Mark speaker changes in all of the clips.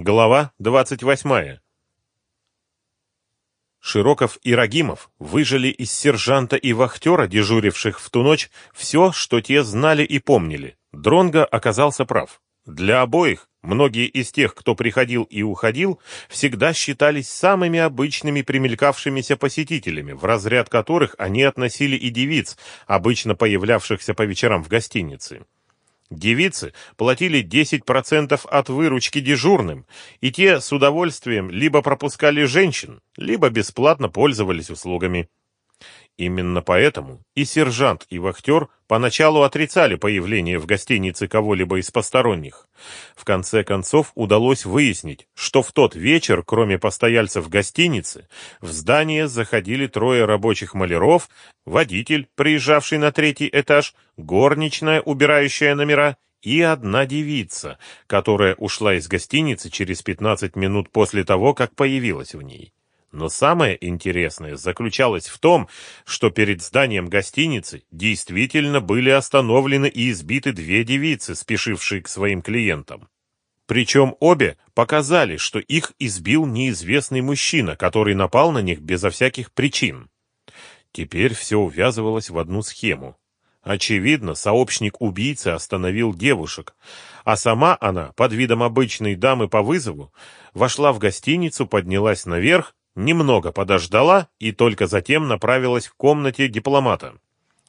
Speaker 1: Глава 28. Широков и Рагимов выжили из сержанта и вахтера, дежуривших в ту ночь, все, что те знали и помнили. Дронго оказался прав. Для обоих, многие из тех, кто приходил и уходил, всегда считались самыми обычными примелькавшимися посетителями, в разряд которых они относили и девиц, обычно появлявшихся по вечерам в гостинице. Девицы платили 10% от выручки дежурным, и те с удовольствием либо пропускали женщин, либо бесплатно пользовались услугами. Именно поэтому и сержант, и вахтер поначалу отрицали появление в гостинице кого-либо из посторонних. В конце концов удалось выяснить, что в тот вечер, кроме постояльцев гостиницы, в здание заходили трое рабочих маляров, водитель, приезжавший на третий этаж, горничная, убирающая номера, и одна девица, которая ушла из гостиницы через 15 минут после того, как появилась в ней. Но самое интересное заключалось в том, что перед зданием гостиницы действительно были остановлены и избиты две девицы, спешившие к своим клиентам. Причем обе показали, что их избил неизвестный мужчина, который напал на них безо всяких причин. Теперь все увязывалось в одну схему. Очевидно, сообщник убийцы остановил девушек, а сама она, под видом обычной дамы по вызову, вошла в гостиницу, поднялась наверх немного подождала и только затем направилась к комнате дипломата.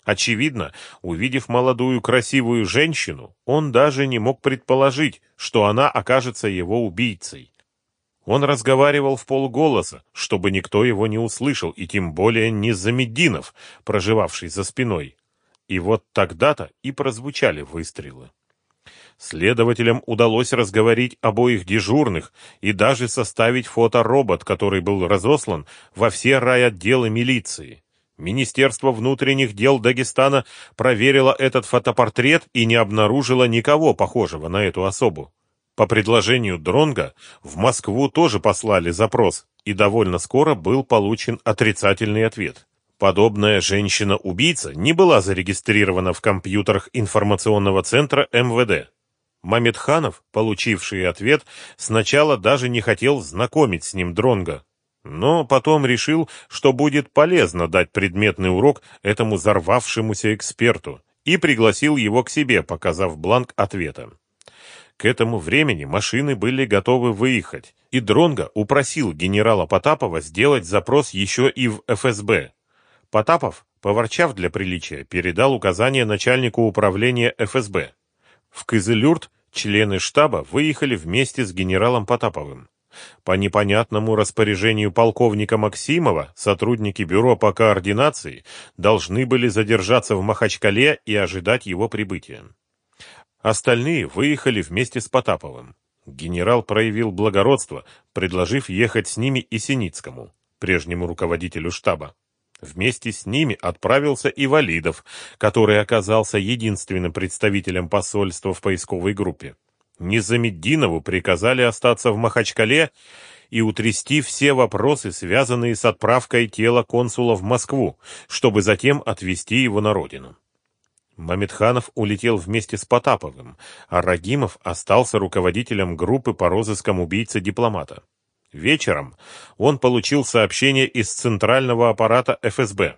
Speaker 1: Очевидно, увидев молодую красивую женщину, он даже не мог предположить, что она окажется его убийцей. Он разговаривал в полголоса, чтобы никто его не услышал, и тем более не Замеддинов, проживавший за спиной. И вот тогда-то и прозвучали выстрелы. Следователям удалось разговорить обоих дежурных и даже составить фоторобот, который был разослан во все райотделы милиции. Министерство внутренних дел Дагестана проверило этот фотопортрет и не обнаружило никого похожего на эту особу. По предложению Дронга в Москву тоже послали запрос, и довольно скоро был получен отрицательный ответ. Подобная женщина-убийца не была зарегистрирована в компьютерах информационного центра МВД. Мамедханов, получивший ответ, сначала даже не хотел знакомить с ним Дронга, но потом решил, что будет полезно дать предметный урок этому взорвавшемуся эксперту, и пригласил его к себе, показав бланк ответа. К этому времени машины были готовы выехать, и Дронга упросил генерала Потапова сделать запрос еще и в ФСБ. Потапов, поворчав для приличия, передал указание начальнику управления ФСБ. В Кызылюрт члены штаба выехали вместе с генералом Потаповым. По непонятному распоряжению полковника Максимова сотрудники бюро по координации должны были задержаться в Махачкале и ожидать его прибытия. Остальные выехали вместе с Потаповым. Генерал проявил благородство, предложив ехать с ними и Синицкому, прежнему руководителю штаба. Вместе с ними отправился и Валидов, который оказался единственным представителем посольства в поисковой группе. Низамеддинову приказали остаться в Махачкале и утрясти все вопросы, связанные с отправкой тела консула в Москву, чтобы затем отвезти его на родину. Мамедханов улетел вместе с Потаповым, а Рагимов остался руководителем группы по розыскам убийцы-дипломата. Вечером он получил сообщение из центрального аппарата ФСБ.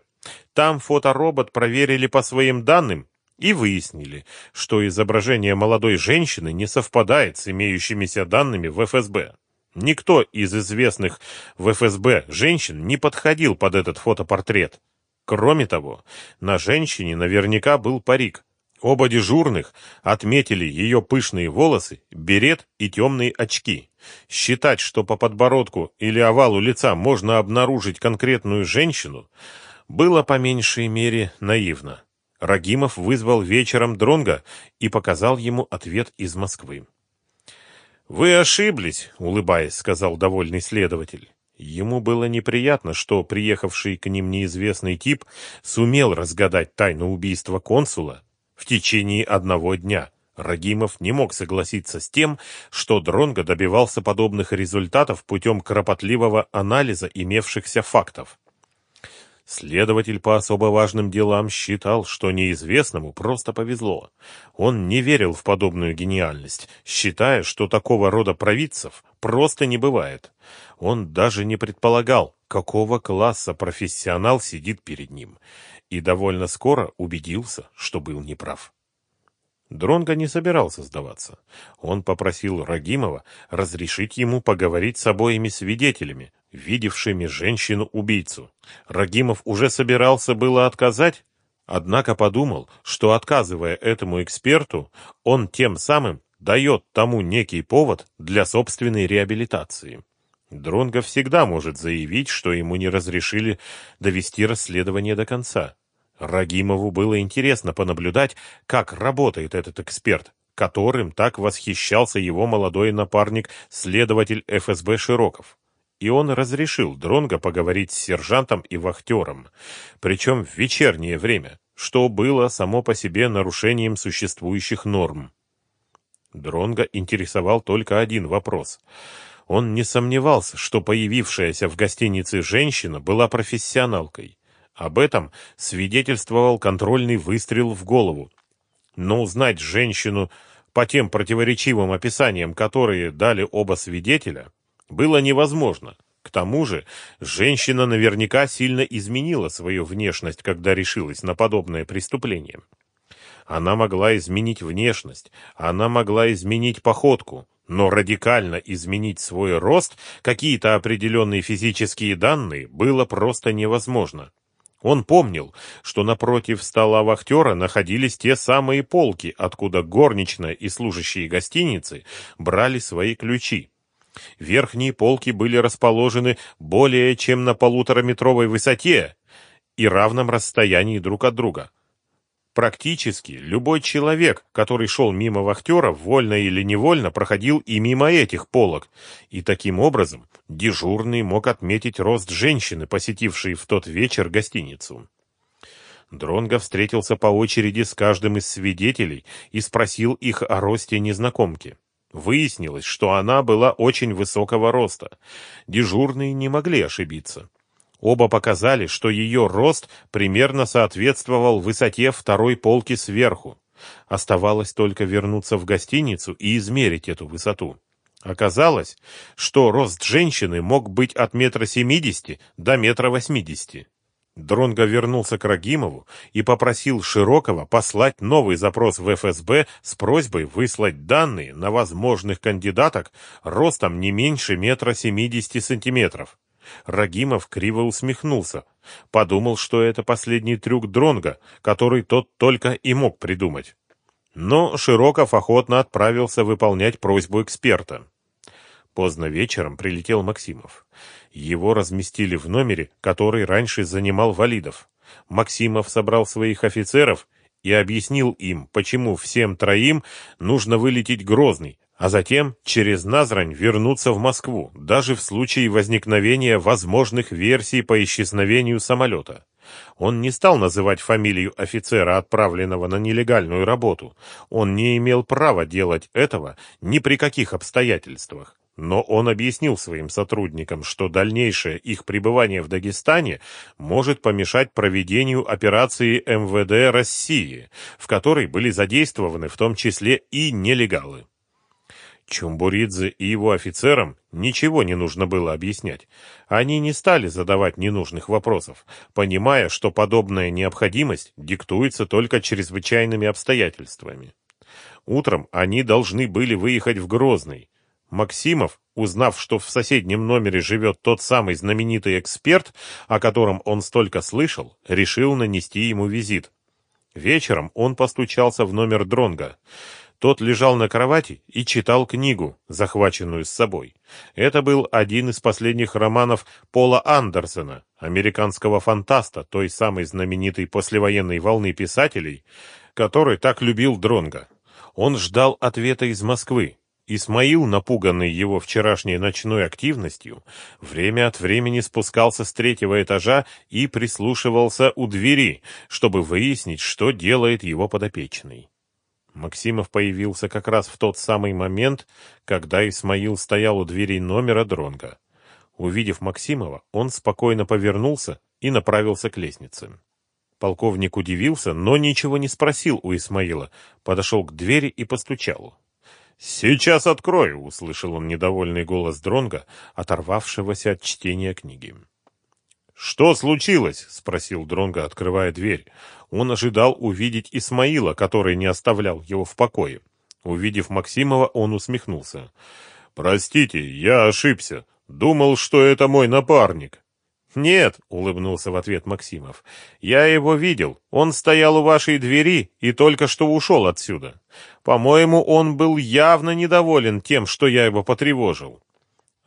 Speaker 1: Там фоторобот проверили по своим данным и выяснили, что изображение молодой женщины не совпадает с имеющимися данными в ФСБ. Никто из известных в ФСБ женщин не подходил под этот фотопортрет. Кроме того, на женщине наверняка был парик, Оба дежурных отметили ее пышные волосы, берет и темные очки. Считать, что по подбородку или овалу лица можно обнаружить конкретную женщину, было по меньшей мере наивно. Рагимов вызвал вечером Дронга и показал ему ответ из Москвы. «Вы ошиблись», — улыбаясь, сказал довольный следователь. Ему было неприятно, что приехавший к ним неизвестный тип сумел разгадать тайну убийства консула, в течение одного дня. Рагимов не мог согласиться с тем, что Дронго добивался подобных результатов путем кропотливого анализа имевшихся фактов. Следователь по особо важным делам считал, что неизвестному просто повезло. Он не верил в подобную гениальность, считая, что такого рода провидцев просто не бывает. Он даже не предполагал, какого класса профессионал сидит перед ним, и довольно скоро убедился, что был неправ. Дронго не собирался сдаваться. Он попросил Рагимова разрешить ему поговорить с обоими свидетелями, видевшими женщину-убийцу. Рагимов уже собирался было отказать, однако подумал, что, отказывая этому эксперту, он тем самым дает тому некий повод для собственной реабилитации. Дронго всегда может заявить, что ему не разрешили довести расследование до конца. Рагимову было интересно понаблюдать, как работает этот эксперт, которым так восхищался его молодой напарник, следователь ФСБ Широков. И он разрешил Дронго поговорить с сержантом и вахтером, причем в вечернее время, что было само по себе нарушением существующих норм. Дронго интересовал только один вопрос. Он не сомневался, что появившаяся в гостинице женщина была профессионалкой. Об этом свидетельствовал контрольный выстрел в голову. Но узнать женщину по тем противоречивым описаниям, которые дали оба свидетеля, было невозможно. К тому же, женщина наверняка сильно изменила свою внешность, когда решилась на подобное преступление. Она могла изменить внешность, она могла изменить походку, но радикально изменить свой рост, какие-то определенные физические данные, было просто невозможно. Он помнил, что напротив стола вахтера находились те самые полки, откуда горничная и служащие гостиницы брали свои ключи. Верхние полки были расположены более чем на полутораметровой высоте и равном расстоянии друг от друга. Практически любой человек, который шел мимо вахтера, вольно или невольно проходил и мимо этих полок, и таким образом дежурный мог отметить рост женщины, посетившей в тот вечер гостиницу. Дронго встретился по очереди с каждым из свидетелей и спросил их о росте незнакомки. Выяснилось, что она была очень высокого роста. Дежурные не могли ошибиться. Оба показали, что ее рост примерно соответствовал высоте второй полки сверху. Оставалось только вернуться в гостиницу и измерить эту высоту. Оказалось, что рост женщины мог быть от метра семидесяти до метра восьмидесяти. Дронго вернулся к Рагимову и попросил Широкого послать новый запрос в ФСБ с просьбой выслать данные на возможных кандидаток ростом не меньше метра семидесяти сантиметров. Рагимов криво усмехнулся. Подумал, что это последний трюк Дронга, который тот только и мог придумать. Но Широков охотно отправился выполнять просьбу эксперта. Поздно вечером прилетел Максимов. Его разместили в номере, который раньше занимал Валидов. Максимов собрал своих офицеров и объяснил им, почему всем троим нужно вылететь Грозный, а затем через Назрань вернуться в Москву, даже в случае возникновения возможных версий по исчезновению самолета. Он не стал называть фамилию офицера, отправленного на нелегальную работу. Он не имел права делать этого ни при каких обстоятельствах. Но он объяснил своим сотрудникам, что дальнейшее их пребывание в Дагестане может помешать проведению операции МВД России, в которой были задействованы в том числе и нелегалы. Чумбуридзе и его офицерам ничего не нужно было объяснять. Они не стали задавать ненужных вопросов, понимая, что подобная необходимость диктуется только чрезвычайными обстоятельствами. Утром они должны были выехать в Грозный. Максимов, узнав, что в соседнем номере живет тот самый знаменитый эксперт, о котором он столько слышал, решил нанести ему визит. Вечером он постучался в номер Дронга. Тот лежал на кровати и читал книгу, захваченную с собой. Это был один из последних романов Пола Андерсона, американского фантаста, той самой знаменитой послевоенной волны писателей, который так любил Дронга. Он ждал ответа из Москвы. Исмаил, напуганный его вчерашней ночной активностью, время от времени спускался с третьего этажа и прислушивался у двери, чтобы выяснить, что делает его подопечный. Максимов появился как раз в тот самый момент, когда Исмаил стоял у дверей номера Дронга. Увидев Максимова, он спокойно повернулся и направился к лестнице. Полковник удивился, но ничего не спросил у Исмаила, подошел к двери и постучал. «Сейчас открою!» — услышал он недовольный голос Дронга, оторвавшегося от чтения книги. «Что случилось?» — спросил Дронга, открывая дверь. Он ожидал увидеть Исмаила, который не оставлял его в покое. Увидев Максимова, он усмехнулся. «Простите, я ошибся. Думал, что это мой напарник». «Нет», — улыбнулся в ответ Максимов, — «я его видел. Он стоял у вашей двери и только что ушел отсюда. По-моему, он был явно недоволен тем, что я его потревожил».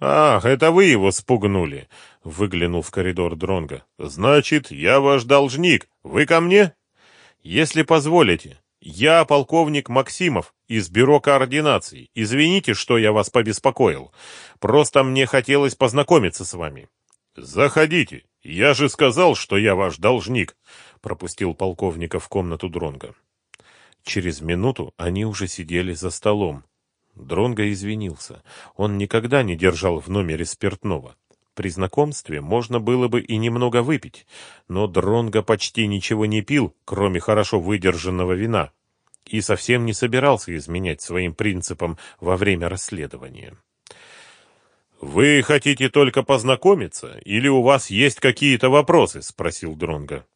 Speaker 1: «Ах, это вы его спугнули!» — выглянул в коридор Дронга. «Значит, я ваш должник. Вы ко мне?» «Если позволите. Я полковник Максимов из бюро координации. Извините, что я вас побеспокоил. Просто мне хотелось познакомиться с вами». «Заходите. Я же сказал, что я ваш должник», — пропустил полковника в комнату Дронга. Через минуту они уже сидели за столом. Дронго извинился. Он никогда не держал в номере спиртного. При знакомстве можно было бы и немного выпить, но Дронго почти ничего не пил, кроме хорошо выдержанного вина, и совсем не собирался изменять своим принципам во время расследования. «Вы хотите только познакомиться, или у вас есть какие-то вопросы?» — спросил Дронга.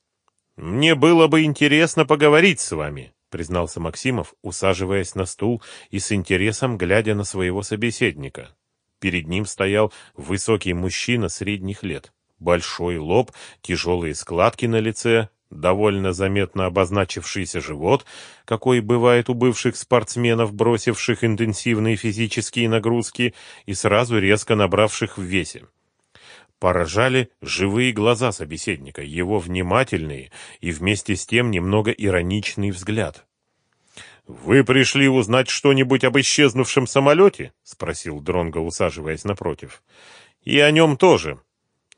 Speaker 1: «Мне было бы интересно поговорить с вами», — признался Максимов, усаживаясь на стул и с интересом глядя на своего собеседника. Перед ним стоял высокий мужчина средних лет. Большой лоб, тяжелые складки на лице, довольно заметно обозначившийся живот, какой бывает у бывших спортсменов, бросивших интенсивные физические нагрузки и сразу резко набравших в весе. Поражали живые глаза собеседника, его внимательный и вместе с тем немного ироничный взгляд. «Вы пришли узнать что-нибудь об исчезнувшем самолете?» — спросил Дронго, усаживаясь напротив. «И о нем тоже»,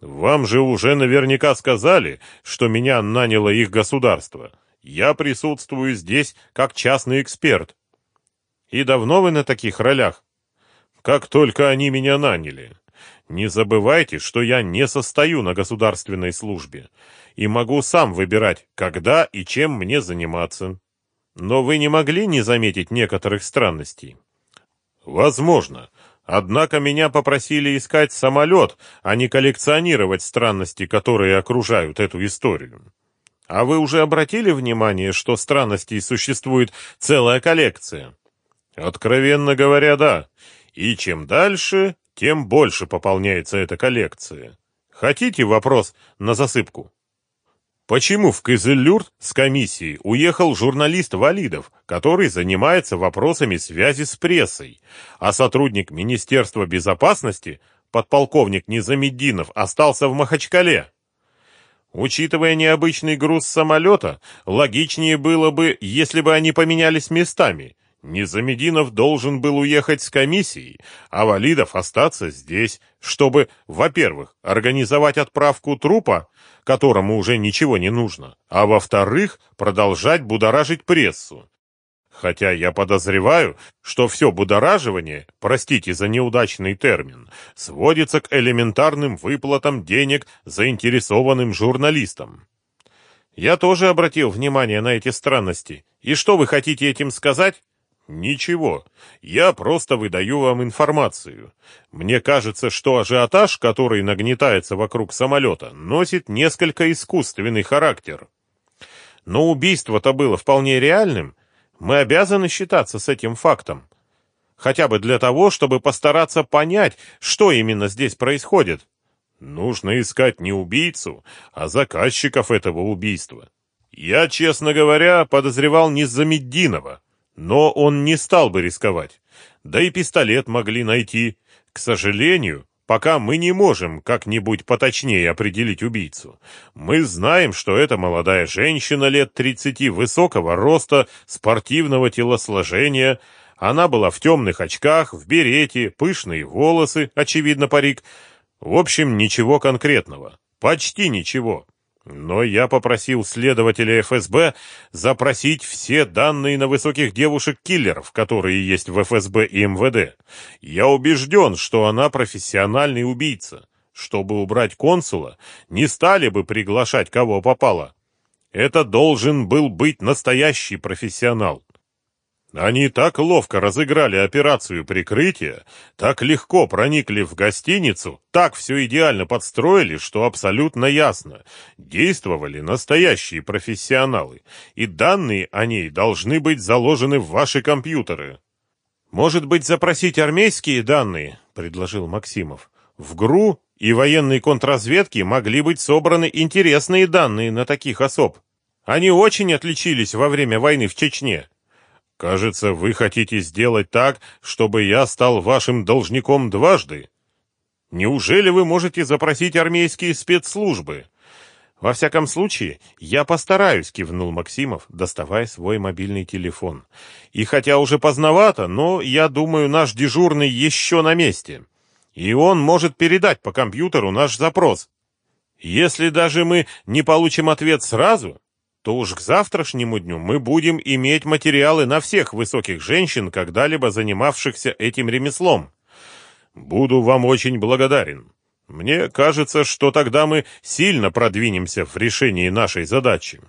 Speaker 1: вам же уже наверняка сказали, что меня наняло их государство. Я присутствую здесь как частный эксперт. И давно вы на таких ролях? Как только они меня наняли. Не забывайте, что я не состою на государственной службе и могу сам выбирать, когда и чем мне заниматься. Но вы не могли не заметить некоторых странностей? Возможно. Однако меня попросили искать самолет, а не коллекционировать странности, которые окружают эту историю. А вы уже обратили внимание, что странностей существует целая коллекция? Откровенно говоря, да. И чем дальше, тем больше пополняется эта коллекция. Хотите вопрос на засыпку? Почему в Кызылюрт с комиссией уехал журналист Валидов, который занимается вопросами связи с прессой, а сотрудник Министерства безопасности, подполковник Низамеддинов, остался в Махачкале? Учитывая необычный груз самолета, логичнее было бы, если бы они поменялись местами. Низамеддинов должен был уехать с комиссией, а Валидов остаться здесь, чтобы, во-первых, организовать отправку трупа, которому уже ничего не нужно, а во-вторых, продолжать будоражить прессу. Хотя я подозреваю, что все будораживание, простите за неудачный термин, сводится к элементарным выплатам денег заинтересованным журналистам. Я тоже обратил внимание на эти странности. И что вы хотите этим сказать? Ничего, я просто выдаю вам информацию. Мне кажется, что ажиотаж, который нагнетается вокруг самолета, носит несколько искусственный характер. Но убийство-то было вполне реальным. Мы обязаны считаться с этим фактом. Хотя бы для того, чтобы постараться понять, что именно здесь происходит. Нужно искать не убийцу, а заказчиков этого убийства. Я, честно говоря, подозревал Низамеддинова. Но он не стал бы рисковать. Да и пистолет могли найти. К сожалению, пока мы не можем как-нибудь поточнее определить убийцу. Мы знаем, что это молодая женщина лет 30, высокого роста, спортивного телосложения. Она была в темных очках, в берете, пышные волосы, очевидно парик. В общем, ничего конкретного. Почти ничего. Но я попросил следователя ФСБ запросить все данные на высоких девушек-киллеров, которые есть в ФСБ и МВД. Я убежден, что она профессиональный убийца. Чтобы убрать консула, не стали бы приглашать кого попало. Это должен был быть настоящий профессионал. Они так ловко разыграли операцию прикрытия, так легко проникли в гостиницу, так все идеально подстроили, что абсолютно ясно. Действовали настоящие профессионалы, и данные о ней должны быть заложены в ваши компьютеры. «Может быть, запросить армейские данные?» — предложил Максимов. «В ГРУ и военной контрразведке могли быть собраны интересные данные на таких особ. Они очень отличились во время войны в Чечне». Кажется, вы хотите сделать так, чтобы я стал вашим должником дважды. Неужели вы можете запросить армейские спецслужбы? Во всяком случае, я постараюсь, кивнул Максимов, доставая свой мобильный телефон. И хотя уже поздновато, но я думаю, наш дежурный еще на месте. И он может передать по компьютеру наш запрос. Если даже мы не получим ответ сразу, то уж к завтрашнему дню мы будем иметь материалы на всех высоких женщин, когда-либо занимавшихся этим ремеслом. Буду вам очень благодарен. Мне кажется, что тогда мы сильно продвинемся в решении нашей задачи.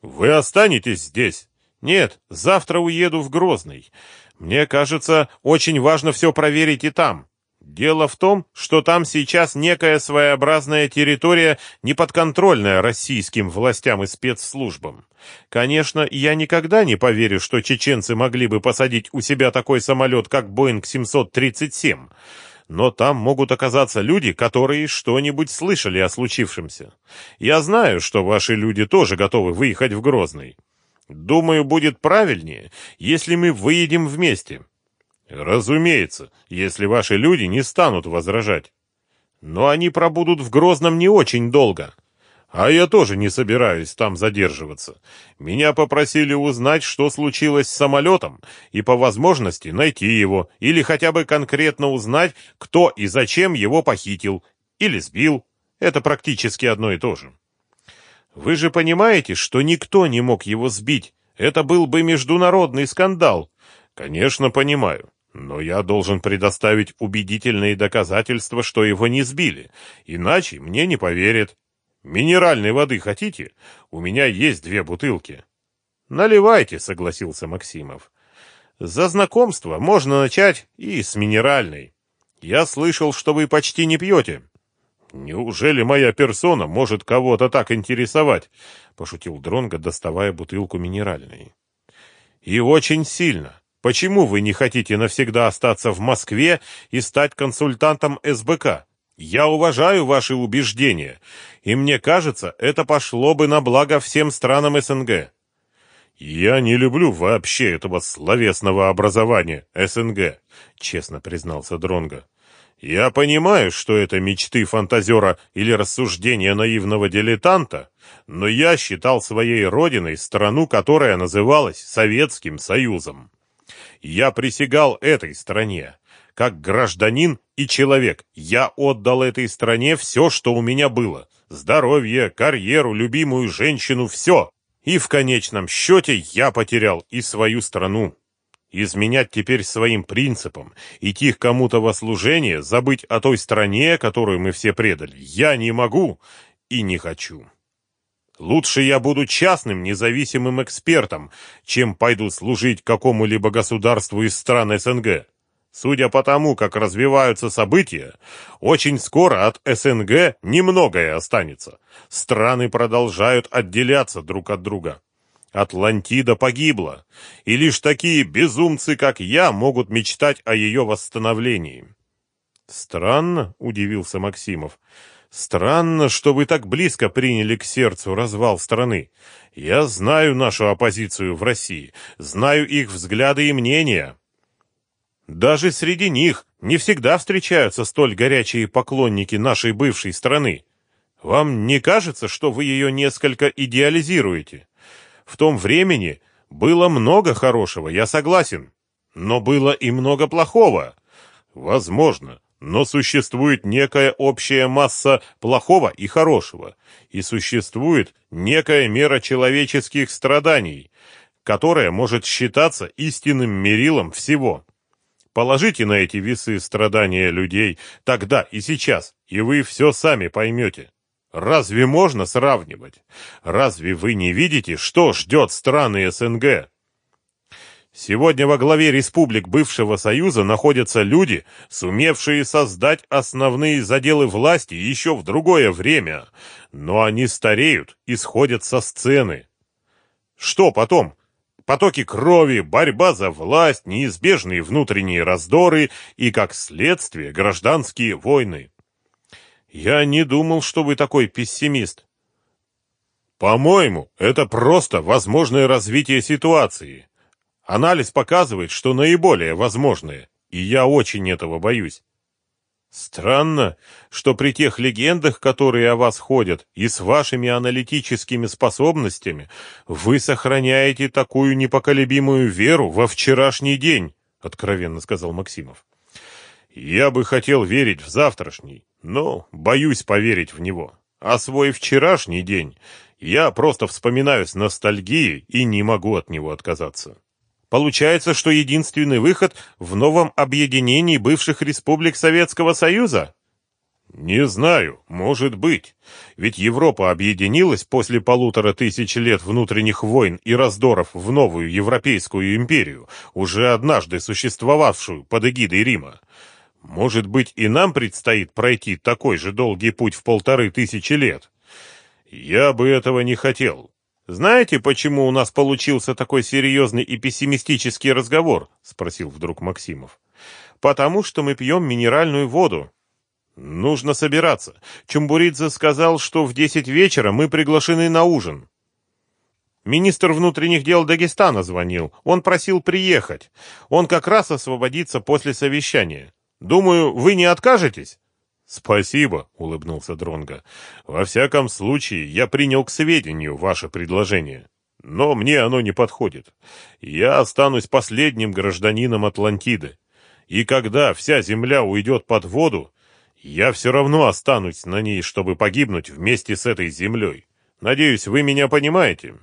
Speaker 1: Вы останетесь здесь? Нет, завтра уеду в Грозный. Мне кажется, очень важно все проверить и там. Дело в том, что там сейчас некая своеобразная территория, неподконтрольная российским властям и спецслужбам. Конечно, я никогда не поверю, что чеченцы могли бы посадить у себя такой самолет, как Боинг 737. Но там могут оказаться люди, которые что-нибудь слышали о случившемся. Я знаю, что ваши люди тоже готовы выехать в Грозный. Думаю, будет правильнее, если мы выедем вместе. Разумеется, если ваши люди не станут возражать. Но они пробудут в Грозном не очень долго. А я тоже не собираюсь там задерживаться. Меня попросили узнать, что случилось с самолетом, и по возможности найти его, или хотя бы конкретно узнать, кто и зачем его похитил или сбил. Это практически одно и то же. Вы же понимаете, что никто не мог его сбить. Это был бы международный скандал. Конечно, понимаю. Но я должен предоставить убедительные доказательства, что его не сбили, иначе мне не поверят. Минеральной воды хотите? У меня есть две бутылки. Наливайте, согласился Максимов. За знакомство можно начать и с минеральной. Я слышал, что вы почти не пьете. Неужели моя персона может кого-то так интересовать? пошутил Дронго, доставая бутылку минеральной. И очень сильно. Почему вы не хотите навсегда остаться в Москве и стать консультантом СБК? Я уважаю ваши убеждения, и мне кажется, это пошло бы на благо всем странам СНГ. Я не люблю вообще этого словесного образования СНГ, честно признался Дронга. Я понимаю, что это мечты фантазера или рассуждения наивного дилетанта, но я считал своей родиной страну, которая называлась Советским Союзом. Я присягал этой стране. Как гражданин и человек, я отдал этой стране все, что у меня было. Здоровье, карьеру, любимую женщину, все. И в конечном счете я потерял и свою страну. Изменять теперь своим принципам, идти к кому-то во служение, забыть о той стране, которую мы все предали, я не могу и не хочу. Лучше я буду частным независимым экспертом, чем пойду служить какому-либо государству из стран СНГ. Судя по тому, как развиваются события, очень скоро от СНГ немногое останется. Страны продолжают отделяться друг от друга. Атлантида погибла, и лишь такие безумцы, как я, могут мечтать о ее восстановлении. Странно, удивился Максимов. Странно, что вы так близко приняли к сердцу развал страны. Я знаю нашу оппозицию в России, знаю их взгляды и мнения. Даже среди них не всегда встречаются столь горячие поклонники нашей бывшей страны. Вам не кажется, что вы ее несколько идеализируете? В том времени было много хорошего, я согласен, но было и много плохого. Возможно, но существует некая общая масса плохого и хорошего, и существует некая мера человеческих страданий, которая может считаться истинным мерилом всего. Положите на эти весы страдания людей тогда и сейчас, и вы все сами поймете. Разве можно сравнивать? Разве вы не видите, что ждет страны СНГ? Сегодня во главе республик бывшего Союза находятся люди, сумевшие создать основные заделы власти еще в другое время, но они стареют и сходят со сцены. Что потом? Потоки крови, борьба за власть, неизбежные внутренние раздоры и, как следствие, гражданские войны. Я не думал, что вы такой пессимист. По-моему, это просто возможное развитие ситуации. Анализ показывает, что наиболее возможное, и я очень этого боюсь. Странно, что при тех легендах, которые о вас ходят, и с вашими аналитическими способностями, вы сохраняете такую непоколебимую веру во вчерашний день, откровенно сказал Максимов. Я бы хотел верить в завтрашний, но боюсь поверить в него. А свой вчерашний день я просто вспоминаю с ностальгией и не могу от него отказаться. Получается, что единственный выход в новом объединении бывших республик Советского Союза? Не знаю, может быть. Ведь Европа объединилась после полутора тысяч лет внутренних войн и раздоров в новую Европейскую империю, уже однажды существовавшую под эгидой Рима. Может быть, и нам предстоит пройти такой же долгий путь в полторы тысячи лет? Я бы этого не хотел. «Знаете, почему у нас получился такой серьезный и пессимистический разговор?» — спросил вдруг Максимов. «Потому что мы пьем минеральную воду». «Нужно собираться. Чумбуридзе сказал, что в десять вечера мы приглашены на ужин». Министр внутренних дел Дагестана звонил. Он просил приехать. Он как раз освободится после совещания. Думаю, вы не откажетесь? Спасибо, улыбнулся Дронга. Во всяком случае, я принял к сведению ваше предложение. Но мне оно не подходит. Я останусь последним гражданином Атлантиды. И когда вся земля уйдет под воду, я все равно останусь на ней, чтобы погибнуть вместе с этой землей. Надеюсь, вы меня понимаете.